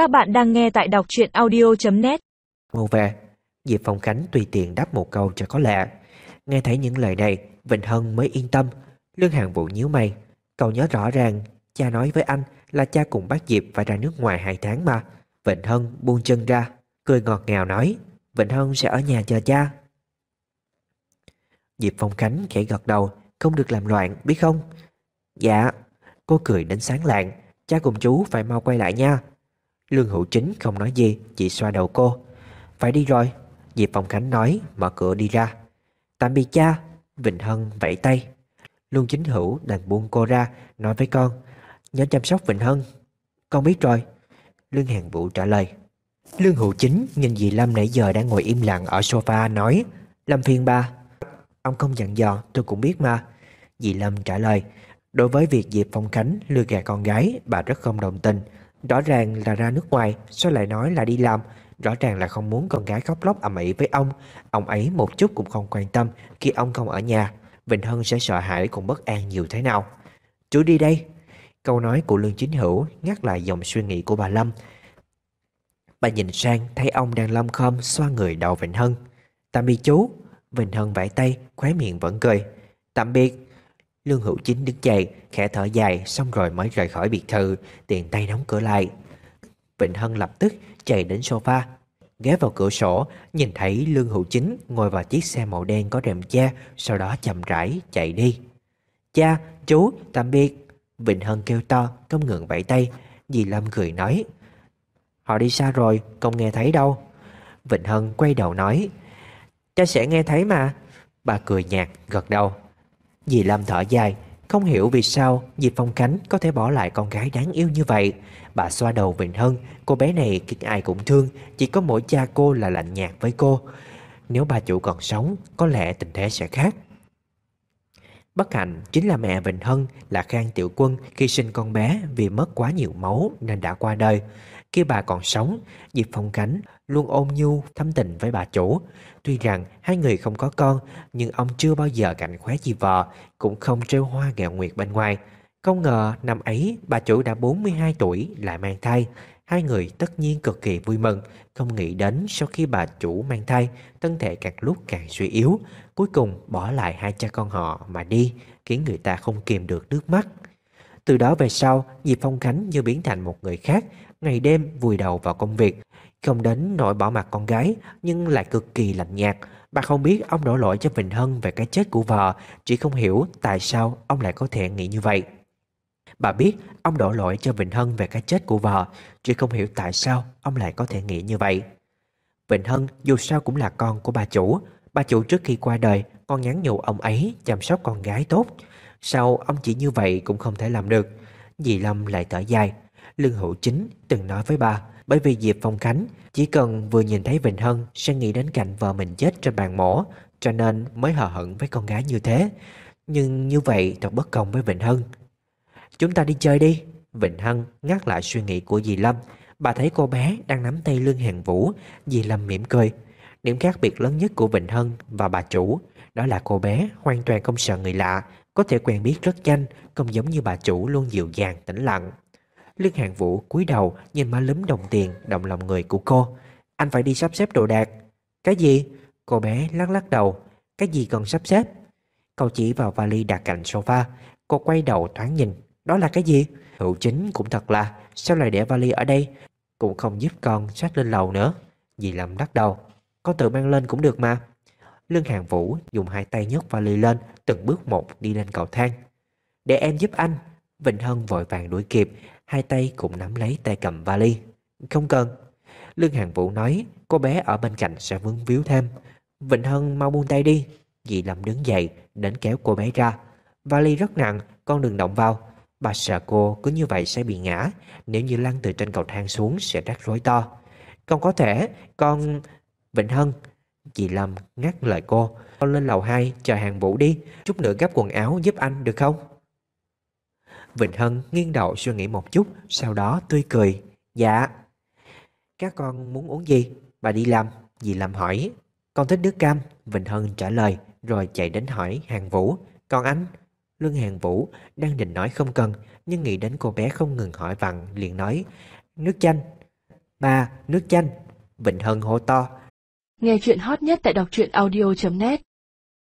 Các bạn đang nghe tại đọc truyện audio.net Mau về Diệp Phong Khánh tùy tiện đáp một câu cho có lẽ Nghe thấy những lời này, Vịnh Hân mới yên tâm. Lương Hàng Vũ nhíu mày. Cậu nhớ rõ ràng, Cha nói với anh là cha cùng bác Diệp phải ra nước ngoài hai tháng mà. Vịnh Hân buông chân ra, Cười ngọt ngào nói, Vịnh Hân sẽ ở nhà chờ cha. Diệp Phong Khánh khẽ gật đầu, Không được làm loạn, biết không? Dạ. Cô cười đến sáng lạng, Cha cùng chú phải mau quay lại nha. Lương Hữu Chính không nói gì, Chỉ xoa đầu cô. Phải đi rồi, Diệp Phong Khánh nói, mở cửa đi ra. Tạm biệt cha, Vịnh Hân vẫy tay. Lương Chính Hữu đành buông cô ra, Nói với con, Nhớ chăm sóc Vịnh Hân. Con biết rồi. Lương Hàng Vũ trả lời. Lương Hữu Chính nhìn dì Lâm nãy giờ đang ngồi im lặng ở sofa nói, Lâm phiên ba. Ông không dặn dò, tôi cũng biết mà. Dì Lâm trả lời, Đối với việc Diệp Phong Khánh lừa gạt con gái, Bà rất không đồng tình. Rõ ràng là ra nước ngoài, Sao lại nói là đi làm? Rõ ràng là không muốn con gái khóc lóc ầm ĩ với ông. Ông ấy một chút cũng không quan tâm Khi ông không ở nhà. Vịnh Hân sẽ sợ hãi cùng bất an nhiều thế nào? Chú đi đây. Câu nói của Lương Chính Hữu ngắt lại dòng suy nghĩ của bà Lâm. Bà nhìn sang, thấy ông đang lâm khom xoa người đầu Vịnh Hân. Tạm biệt chú. Vịnh Hân vẫy tay, khóe miệng vẫn cười. Tạm biệt. Lương Hữu Chính đứng dậy khẽ thở dài Xong rồi mới rời khỏi biệt thự Tiền tay đóng cửa lại. Vịnh Hân lập tức chạy đến sofa Ghé vào cửa sổ Nhìn thấy Lương Hữu Chính ngồi vào chiếc xe màu đen có rèm che Sau đó chậm rãi chạy đi. Cha, chú, tạm biệt. Vịnh Hân kêu to Không ngừng vẫy tay. Dì Lâm cười nói Họ đi xa rồi, không nghe thấy đâu. Vịnh Hân quay đầu nói Cha sẽ nghe thấy mà. Bà cười nhạt, gật đầu. Dì Lâm thở dài Không hiểu vì sao Diệp Phong Khánh có thể bỏ lại con gái đáng yêu như vậy. Bà xoa đầu Vịnh Hân, Cô bé này khiến ai cũng thương, Chỉ có mỗi cha cô là lạnh nhạt với cô. Nếu bà chủ còn sống, Có lẽ tình thế sẽ khác. Bất hạnh chính là mẹ Vịnh Hân là Khang Tiểu Quân khi sinh con bé vì mất quá nhiều máu nên đã qua đời. Khi bà còn sống, Diệp Phong Khánh luôn ôn nhu, thâm tình với bà chủ. Tuy rằng hai người không có con, nhưng ông chưa bao giờ cạnh khóe chi vợ, cũng không treo hoa gẹo nguyệt bên ngoài. Không ngờ năm ấy bà chủ đã 42 tuổi lại mang thai. Hai người tất nhiên cực kỳ vui mừng, không nghĩ đến sau khi bà chủ mang thai, thân thể càng lúc càng suy yếu, cuối cùng bỏ lại hai cha con họ mà đi, khiến người ta không kìm được nước mắt. Từ đó về sau, Diệp Phong Khánh như biến thành một người khác, ngày đêm vùi đầu vào công việc, không đến nỗi bỏ mặt con gái, nhưng lại cực kỳ lạnh nhạt. Bà không biết ông đổ lỗi cho Vịnh Hân về cái chết của vợ, chỉ không hiểu tại sao ông lại có thể nghĩ như vậy. Bà biết ông đổ lỗi cho Vịnh Hân về cái chết của vợ, chỉ không hiểu tại sao ông lại có thể nghĩ như vậy. Vịnh Hân dù sao cũng là con của bà chủ, bà chủ trước khi qua đời còn nhắn nhủ ông ấy chăm sóc con gái tốt. Sao ông chỉ như vậy cũng không thể làm được. Dì Lâm lại thở dài. Lương Hữu Chính từng nói với bà, bởi vì Diệp Phong Khánh chỉ cần vừa nhìn thấy Vịnh Hân sẽ nghĩ đến cảnh vợ mình chết trên bàn mổ, cho nên mới hờ hững với con gái như thế. Nhưng như vậy thật bất công với Vịnh Hân. Chúng ta đi chơi đi. Vịnh Hân ngắt lại suy nghĩ của dì Lâm. Bà thấy cô bé đang nắm tay lưng Hàng Vũ. Dì Lâm mỉm cười. Điểm khác biệt lớn nhất của Vịnh Hân và bà chủ đó là cô bé hoàn toàn không sợ người lạ, có thể quen biết rất nhanh, không giống như bà chủ luôn dịu dàng, tĩnh lặng. Lương Hàng Vũ cúi đầu nhìn má lúm đồng tiền động lòng người của cô. Anh phải đi sắp xếp đồ đạc. Cái gì? Cô bé lắc lắc đầu. Cái gì cần sắp xếp? Cậu chỉ vào vali đặt cạnh sofa. Cô quay đầu thoáng nhìn. Đó là cái gì? Hữu chính cũng thật là, Sao lại để vali ở đây? Cũng không giúp con xách lên lầu nữa. Dì Lâm đắc đầu. Con tự mang lên cũng được mà. Lương Hàng Vũ dùng hai tay nhấc vali lên, Từng bước một đi lên cầu thang. Để em giúp anh. Vịnh Hân vội vàng đuổi kịp, Hai tay cũng nắm lấy tay cầm vali. Không cần. Lương Hàng Vũ nói, Cô bé ở bên cạnh sẽ vướng víu thêm. Vịnh Hân mau buông tay đi. Dì Lâm đứng dậy, đến kéo cô bé ra. Vali rất nặng, Con đừng động vào. Bà sợ cô cứ như vậy sẽ bị ngã. Nếu như lăn từ trên cầu thang xuống sẽ rắc rối to. Con có thể, Con... Vịnh Hân. Chị Lâm ngắt lời cô. Con lên lầu 2 chờ hàng vũ đi. Chút nữa gấp quần áo giúp anh, được không? Vịnh Hân nghiêng đầu suy nghĩ một chút, Sau đó tươi cười. Dạ. Các con muốn uống gì? Bà đi làm. Dì Lâm hỏi. Con thích nước cam. Vịnh Hân trả lời, Rồi chạy đến hỏi hàng vũ. Còn anh? Lương Hàng Vũ đang định nói không cần Nhưng nghĩ đến cô bé không ngừng hỏi vặn liền nói Nước chanh Ba, nước chanh. Vịnh Hân hô to. Nghe chuyện hot nhất tại đọc truyện audio.net